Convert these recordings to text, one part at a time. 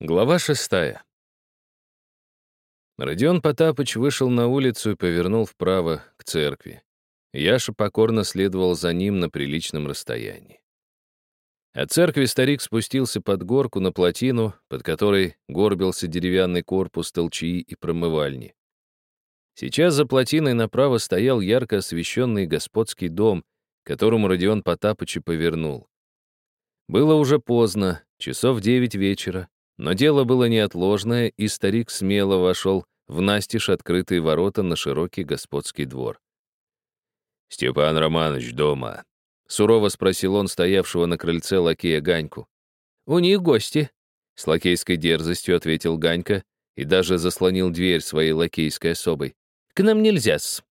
Глава шестая. Родион Потапыч вышел на улицу и повернул вправо, к церкви. Яша покорно следовал за ним на приличном расстоянии. От церкви старик спустился под горку на плотину, под которой горбился деревянный корпус толчии и промывальни. Сейчас за плотиной направо стоял ярко освещенный господский дом, к которому Родион Потапыч и повернул. Было уже поздно, часов девять вечера, но дело было неотложное, и старик смело вошел в настежь открытые ворота на широкий господский двор. «Степан Романович дома?» — сурово спросил он стоявшего на крыльце лакея Ганьку. «У них гости», — с лакейской дерзостью ответил Ганька и даже заслонил дверь своей лакейской особой. «К нам нельзя-с».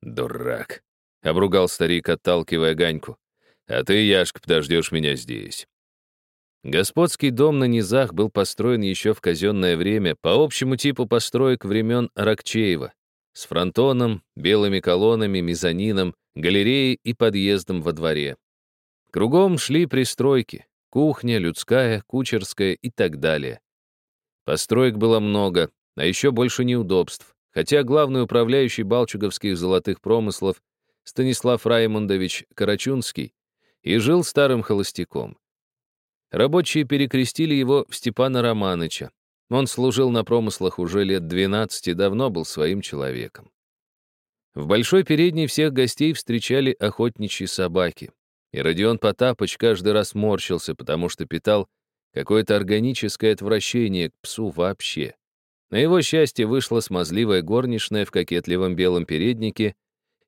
«Дурак», — обругал старик, отталкивая Ганьку. «А ты, Яшка, подождешь меня здесь. Господский дом на низах был построен еще в казенное время по общему типу построек времен Рокчеева, с фронтоном, белыми колоннами, мезонином, галереей и подъездом во дворе. Кругом шли пристройки, кухня, людская, кучерская и так далее. Построек было много, а еще больше неудобств, хотя главный управляющий балчуговских золотых промыслов Станислав Раймондович Карачунский и жил старым холостяком. Рабочие перекрестили его в Степана Романыча. Он служил на промыслах уже лет 12 и давно был своим человеком. В большой передней всех гостей встречали охотничьи собаки. И Родион Потапыч каждый раз морщился, потому что питал какое-то органическое отвращение к псу вообще. На его счастье вышла смазливая горничная в кокетливом белом переднике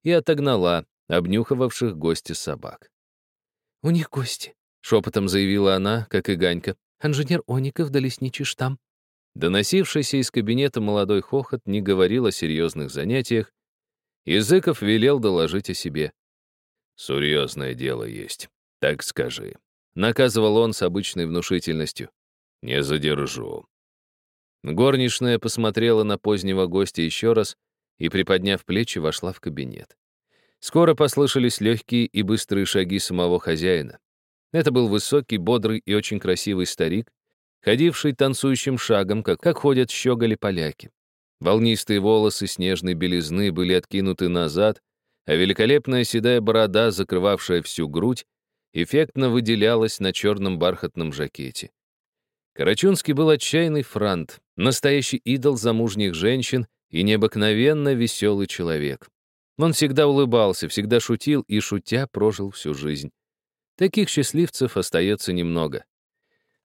и отогнала обнюхивавших гости собак. «У них гости», Шепотом заявила она, как и Ганька. «Инженер Оников да лесничий штамм». Доносившийся из кабинета молодой хохот не говорил о серьезных занятиях. Языков велел доложить о себе. «Серьезное дело есть, так скажи», — наказывал он с обычной внушительностью. «Не задержу». Горничная посмотрела на позднего гостя еще раз и, приподняв плечи, вошла в кабинет. Скоро послышались легкие и быстрые шаги самого хозяина. Это был высокий, бодрый и очень красивый старик, ходивший танцующим шагом, как, как ходят щеголи-поляки. Волнистые волосы снежной белизны были откинуты назад, а великолепная седая борода, закрывавшая всю грудь, эффектно выделялась на черном бархатном жакете. Карачунский был отчаянный франт, настоящий идол замужних женщин и необыкновенно веселый человек. Он всегда улыбался, всегда шутил и, шутя, прожил всю жизнь. Таких счастливцев остается немного.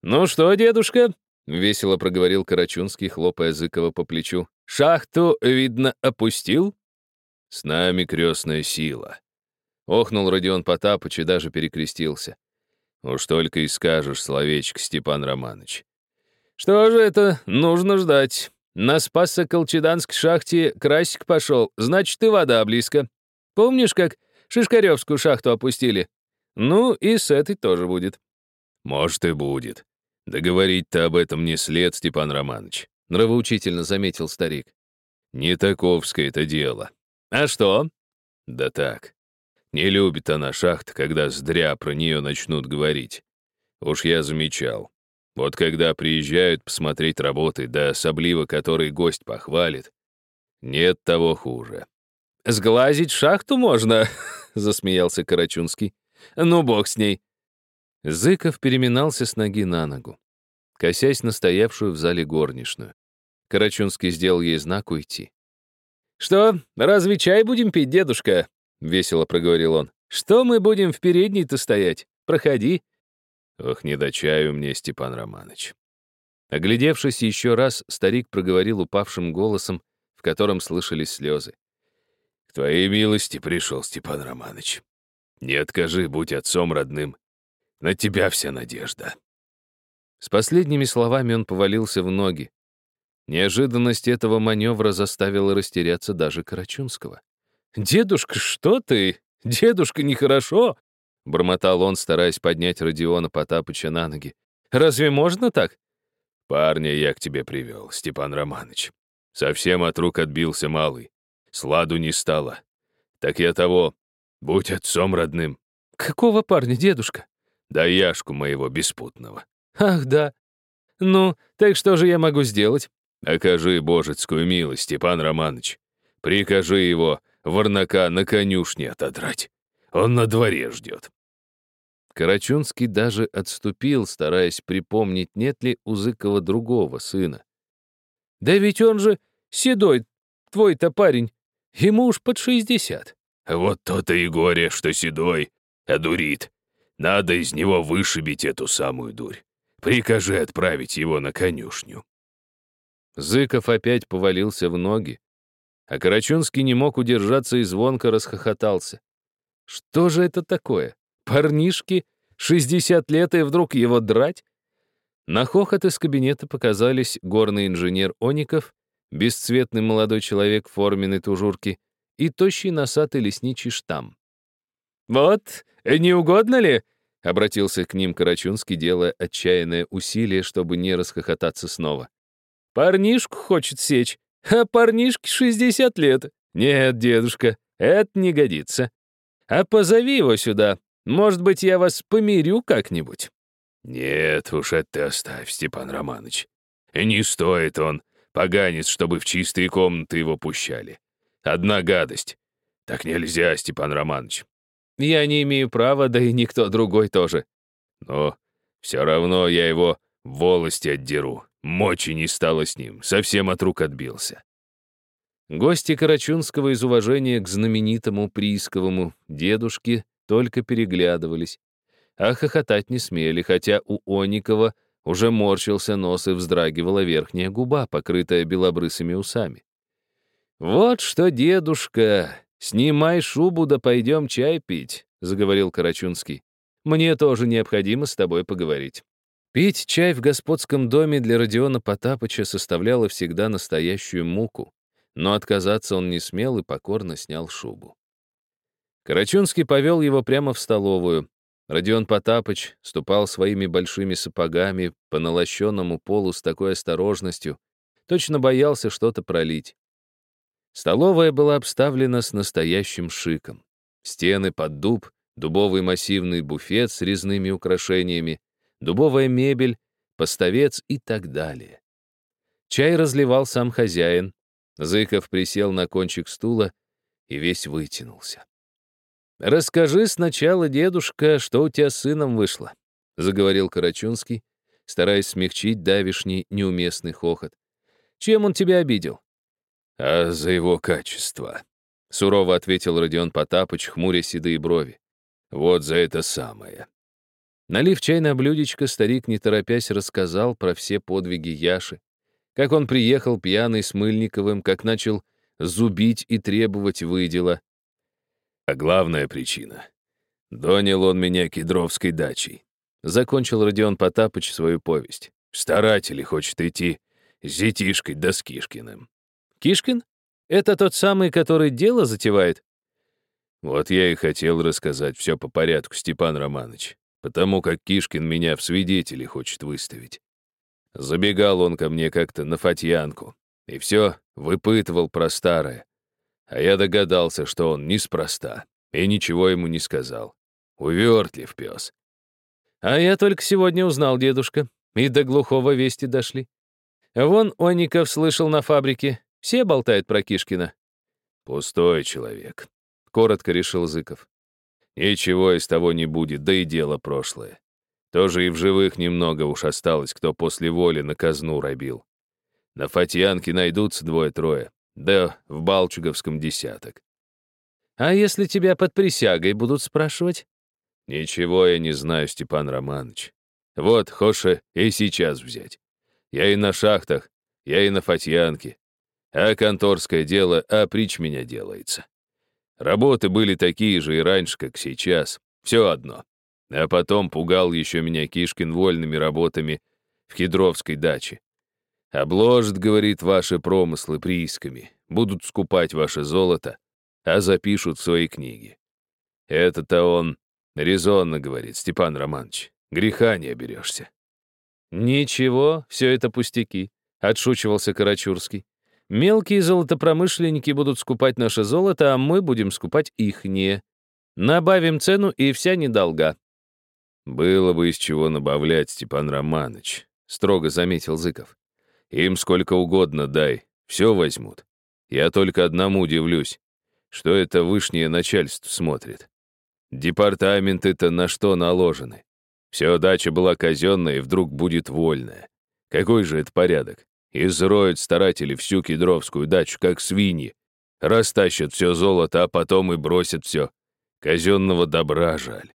«Ну что, дедушка?» — весело проговорил Карачунский, хлопая Зыкова по плечу. «Шахту, видно, опустил?» «С нами крестная сила». Охнул Родион Потапыч и даже перекрестился. «Уж только и скажешь словечко, Степан Романович». «Что же это? Нужно ждать. На Спассо-Колчеданской шахте Красик пошел, значит, и вода близко. Помнишь, как Шишкаревскую шахту опустили? Ну, и с этой тоже будет. Может, и будет. Договорить-то об этом не след, Степан Романович, нравоучительно заметил старик. Не таковское это дело. А что? Да так. Не любит она шахт, когда здря про нее начнут говорить. Уж я замечал. Вот когда приезжают посмотреть работы, да особливо который гость похвалит, нет того хуже. «Сглазить шахту можно», — засмеялся Карачунский. Ну, бог с ней. Зыков переминался с ноги на ногу, косясь на стоявшую в зале горничную. Карачунский сделал ей знак уйти. «Что, разве чай будем пить, дедушка?» — весело проговорил он. «Что мы будем в передней-то стоять? Проходи». «Ох, не до чаю мне, Степан Романович». Оглядевшись еще раз, старик проговорил упавшим голосом, в котором слышались слезы. «К твоей милости пришел, Степан Романович. Не откажи, будь отцом родным. На тебя вся надежда». С последними словами он повалился в ноги. Неожиданность этого маневра заставила растеряться даже Карачунского. «Дедушка, что ты? Дедушка, нехорошо!» Бормотал он, стараясь поднять Родиона Потапыча на ноги. «Разве можно так?» «Парня я к тебе привел, Степан Романович. Совсем от рук отбился малый. Сладу не стало. Так я того, Будь отцом родным. Какого парня, дедушка? Да Яшку моего беспутного. Ах, да. Ну, так что же я могу сделать? Окажи божецкую милость, Степан Романович. Прикажи его Варнака на конюшне отодрать. Он на дворе ждет. Карачунский даже отступил, стараясь припомнить, нет ли у Зыкова другого сына. «Да ведь он же седой, твой-то парень. Ему уж под шестьдесят». «Вот то-то и горе, что седой, а дурит. Надо из него вышибить эту самую дурь. Прикажи отправить его на конюшню». Зыков опять повалился в ноги, а Карачунский не мог удержаться и звонко расхохотался. Что же это такое? Парнишки, 60 лет, и вдруг его драть? На хохот из кабинета показались горный инженер Оников, бесцветный молодой человек в форменной тужурке и тощий носатый лесничий штамм. «Вот, не угодно ли?» — обратился к ним Карачунский, делая отчаянное усилие, чтобы не расхохотаться снова. «Парнишку хочет сечь, а парнишке 60 лет. Нет, дедушка, это не годится. А позови его сюда. Может быть, я вас помирю как-нибудь?» «Нет уж, это ты оставь, Степан Романович. Не стоит он, поганец, чтобы в чистые комнаты его пущали. Одна гадость. Так нельзя, Степан Романович. Я не имею права, да и никто другой тоже. Но все равно я его волости отдеру. Мочи не стало с ним, совсем от рук отбился. Гости Карачунского из уважения к знаменитому приисковому дедушке только переглядывались, а хохотать не смели, хотя у Оникова уже морщился нос и вздрагивала верхняя губа, покрытая белобрысыми усами. «Вот что, дедушка, снимай шубу да пойдем чай пить», — заговорил Карачунский. «Мне тоже необходимо с тобой поговорить». Пить чай в господском доме для Родиона Потапыча составляло всегда настоящую муку, но отказаться он не смел и покорно снял шубу. Карачунский повел его прямо в столовую. Родион Потапыч ступал своими большими сапогами по налощенному полу с такой осторожностью, точно боялся что-то пролить. Столовая была обставлена с настоящим шиком. Стены под дуб, дубовый массивный буфет с резными украшениями, дубовая мебель, поставец и так далее. Чай разливал сам хозяин. Зыков присел на кончик стула и весь вытянулся. «Расскажи сначала, дедушка, что у тебя с сыном вышло», — заговорил Карачунский, стараясь смягчить давишний неуместный хохот. «Чем он тебя обидел?» «А за его качество», — сурово ответил Родион Потапыч, хмуря седые брови. «Вот за это самое. Налив чай на блюдечко, старик, не торопясь, рассказал про все подвиги Яши, как он приехал пьяный с Мыльниковым, как начал зубить и требовать выдела. А главная причина — донял он меня кедровской дачей. Закончил Родион Потапыч свою повесть. Старатели хочет идти с Зетишкой да с Кишкиным. Кишкин? Это тот самый, который дело затевает? Вот я и хотел рассказать все по порядку, Степан Романович потому как Кишкин меня в свидетели хочет выставить. Забегал он ко мне как-то на Фатьянку и все выпытывал про старое. А я догадался, что он неспроста, и ничего ему не сказал. Увертлив пес. А я только сегодня узнал, дедушка, и до глухого вести дошли. Вон Оников слышал на фабрике, все болтают про Кишкина. Пустой человек, — коротко решил Зыков. Ничего из того не будет, да и дело прошлое. Тоже и в живых немного уж осталось, кто после воли на казну робил. На Фатьянке найдутся двое-трое, да в Балчуговском десяток. А если тебя под присягой будут спрашивать? Ничего я не знаю, Степан Романович. Вот, Хоша, и сейчас взять. Я и на шахтах, я и на Фатьянке. А конторское дело, прич меня делается. Работы были такие же и раньше, как сейчас. Все одно. А потом пугал еще меня Кишкин вольными работами в Кедровской даче. Обложат, говорит, ваши промыслы приисками, будут скупать ваше золото, а запишут свои книги. Это-то он резонно говорит, Степан Романович, греха не оберешься. Ничего, все это пустяки, отшучивался Карачурский. Мелкие золотопромышленники будут скупать наше золото, а мы будем скупать ихнее. Набавим цену, и вся недолга. Было бы из чего набавлять, Степан Романович, строго заметил Зыков. Им сколько угодно дай, все возьмут. Я только одному удивлюсь, что это вышнее начальство смотрит. Департаменты-то на что наложены? Все дача была казенная и вдруг будет вольная. Какой же это порядок? Изроют старатели всю кедровскую дачу, как свиньи. Растащат все золото, а потом и бросят все. Казенного добра жаль.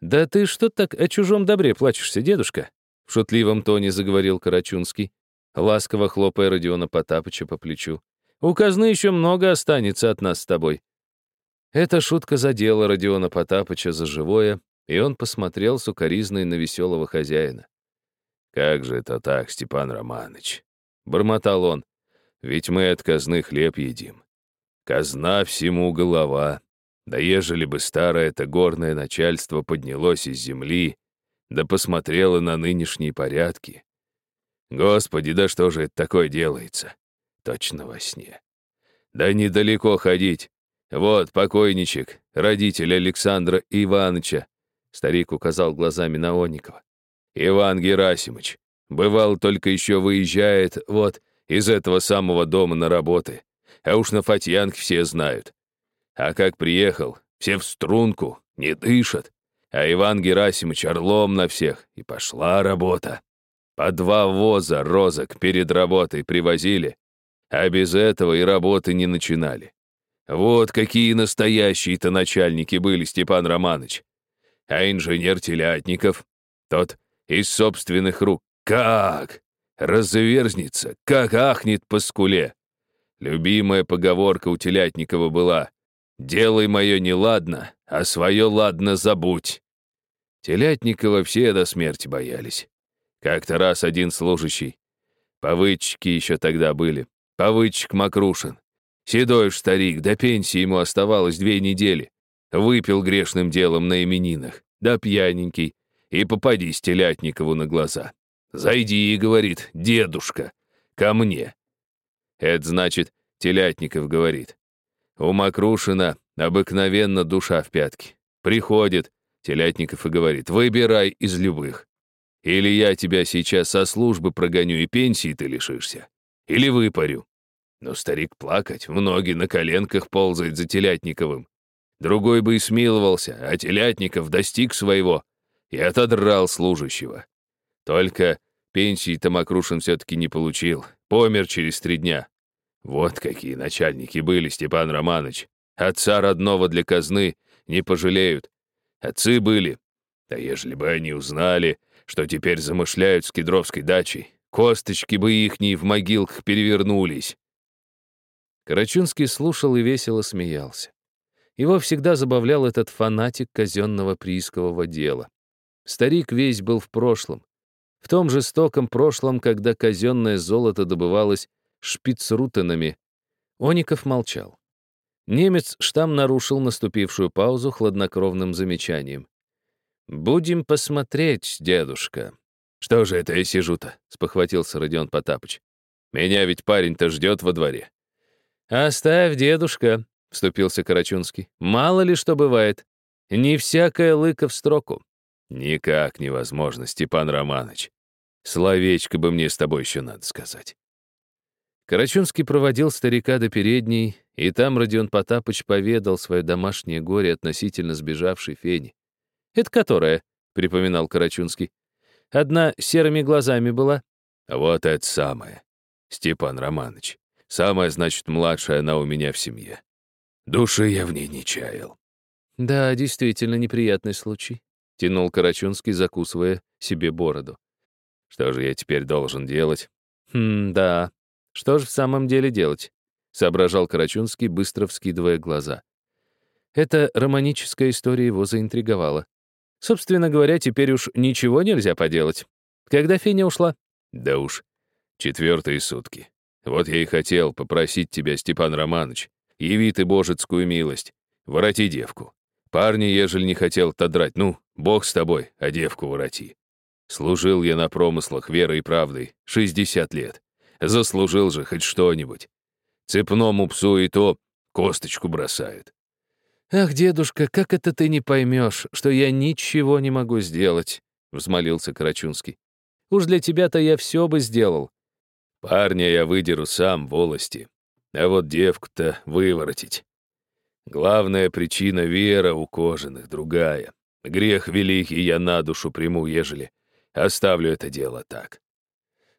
«Да ты что так о чужом добре плачешься, дедушка?» В шутливом тоне заговорил Карачунский, ласково хлопая Родиона Потапыча по плечу. «У казны еще много останется от нас с тобой». Эта шутка задела Родиона Потапыча за живое, и он посмотрел сукоризной на веселого хозяина. «Как же это так, Степан Романович?» — бормотал он. «Ведь мы от казны хлеб едим. Казна всему голова. Да ежели бы старое это горное начальство поднялось из земли, да посмотрело на нынешние порядки. Господи, да что же это такое делается? Точно во сне. Да недалеко ходить. Вот покойничек, родитель Александра Ивановича. Старик указал глазами на Оникова. Иван Герасимович. Бывал, только еще выезжает, вот, из этого самого дома на работы. А уж на Фатьянке все знают. А как приехал, все в струнку, не дышат. А Иван Герасимович орлом на всех, и пошла работа. По два воза розок перед работой привозили, а без этого и работы не начинали. Вот какие настоящие-то начальники были, Степан Романович. А инженер Телятников, тот из собственных рук, как разверзнется, как ахнет по скуле. Любимая поговорка у Телятникова была «Делай мое неладно, а свое ладно забудь». Телятникова все до смерти боялись. Как-то раз один служащий, повычки еще тогда были, повычек Макрушин, седой уж старик, до пенсии ему оставалось две недели, выпил грешным делом на именинах, да пьяненький, и попадись Телятникову на глаза. «Зайди», — говорит, — «дедушка, ко мне». Это значит, Телятников говорит, у Макрушина обыкновенно душа в пятке. Приходит Телятников и говорит, выбирай из любых. Или я тебя сейчас со службы прогоню и пенсии ты лишишься. Или выпарю. Но старик плакать, многие на коленках ползает за Телятниковым. Другой бы и смиловался, а Телятников достиг своего и отодрал служащего. Только пенсии-то Макрушин все-таки не получил, помер через три дня. Вот какие начальники были, Степан Романович. Отца родного для казны не пожалеют. Отцы были. Да ежели бы они узнали, что теперь замышляют с кедровской дачей, косточки бы ихние в могилках перевернулись. Карачунский слушал и весело смеялся. Его всегда забавлял этот фанатик казенного приискового дела. Старик весь был в прошлом. В том жестоком прошлом, когда казенное золото добывалось шпицрутенами. Оников молчал. Немец штамм нарушил наступившую паузу хладнокровным замечанием. «Будем посмотреть, дедушка». «Что же это я сижу-то?» — спохватился Родион Потапыч. «Меня ведь парень-то ждет во дворе». «Оставь, дедушка», — вступился Карачунский. «Мало ли что бывает. Не всякая лыка в строку». «Никак невозможно, Степан Романович. Словечко бы мне с тобой еще надо сказать». Карачунский проводил старика до передней, и там Родион Потапыч поведал свое домашнее горе относительно сбежавшей Фени. «Это которая?» — припоминал Карачунский. «Одна серыми глазами была?» «Вот это самое, Степан Романович. Самая, значит, младшая она у меня в семье. Души я в ней не чаял». «Да, действительно неприятный случай», — тянул Карачунский, закусывая себе бороду. «Что же я теперь должен делать?» «Хм, да, что же в самом деле делать? Соображал Карачунский, быстро вскидывая глаза. Эта романическая история его заинтриговала. Собственно говоря, теперь уж ничего нельзя поделать. Когда Феня ушла? Да уж, четвертые сутки. Вот я и хотел попросить тебя, Степан Романович, яви ты божецкую милость, вороти девку. Парни, ежели не хотел тодрать, ну, бог с тобой, а девку вороти. Служил я на промыслах верой и правдой 60 лет. Заслужил же хоть что-нибудь. Цепному псу и то косточку бросают. «Ах, дедушка, как это ты не поймешь, что я ничего не могу сделать?» — взмолился Карачунский. Уж для тебя-то я все бы сделал. Парня я выдеру сам, волости. А вот девку-то выворотить. Главная причина — вера у кожаных, другая. Грех великий я на душу приму, ежели оставлю это дело так.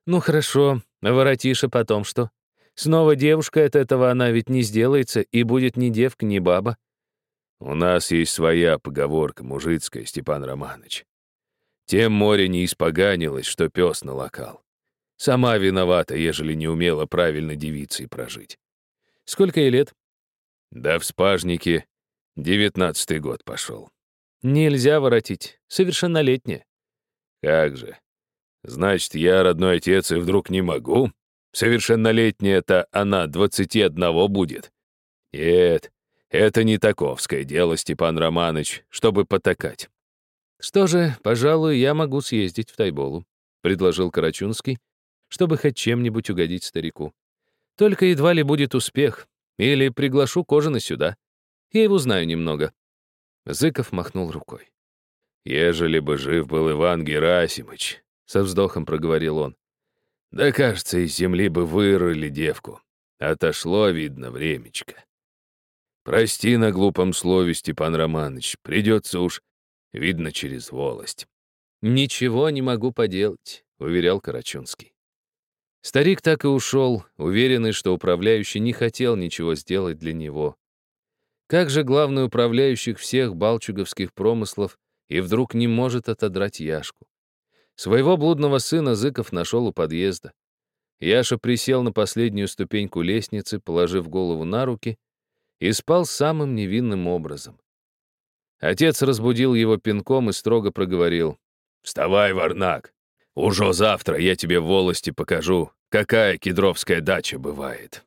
Ну хорошо, воротишь, а потом что? Снова девушка от этого она ведь не сделается и будет ни девка, ни баба. У нас есть своя поговорка мужицкая, Степан Романович. Тем море не испоганилось, что пес налокал. Сама виновата, ежели не умела правильно девицей прожить. Сколько ей лет? Да в спажнике девятнадцатый год пошел. Нельзя воротить. Совершеннолетняя. Как же. Значит, я родной отец и вдруг не могу? Совершеннолетняя-то она двадцати одного будет. Нет, это не таковское дело, Степан Романович, чтобы потакать. Что же, пожалуй, я могу съездить в Тайболу, предложил Карачунский, чтобы хоть чем-нибудь угодить старику. Только едва ли будет успех. Или приглашу Кожина сюда. Я его знаю немного. Зыков махнул рукой. «Ежели бы жив был Иван Герасимыч», — со вздохом проговорил он, «да, кажется, из земли бы вырыли девку. Отошло, видно, времечко. Прости на глупом слове, Степан Романович, придется уж, видно, через волость». «Ничего не могу поделать», — уверял Карачунский. Старик так и ушел, уверенный, что управляющий не хотел ничего сделать для него. Как же главный управляющий всех балчуговских промыслов и вдруг не может отодрать Яшку? Своего блудного сына Зыков нашел у подъезда. Яша присел на последнюю ступеньку лестницы, положив голову на руки, и спал самым невинным образом. Отец разбудил его пинком и строго проговорил. «Вставай, Варнак! Уже завтра я тебе в волости покажу, какая кедровская дача бывает».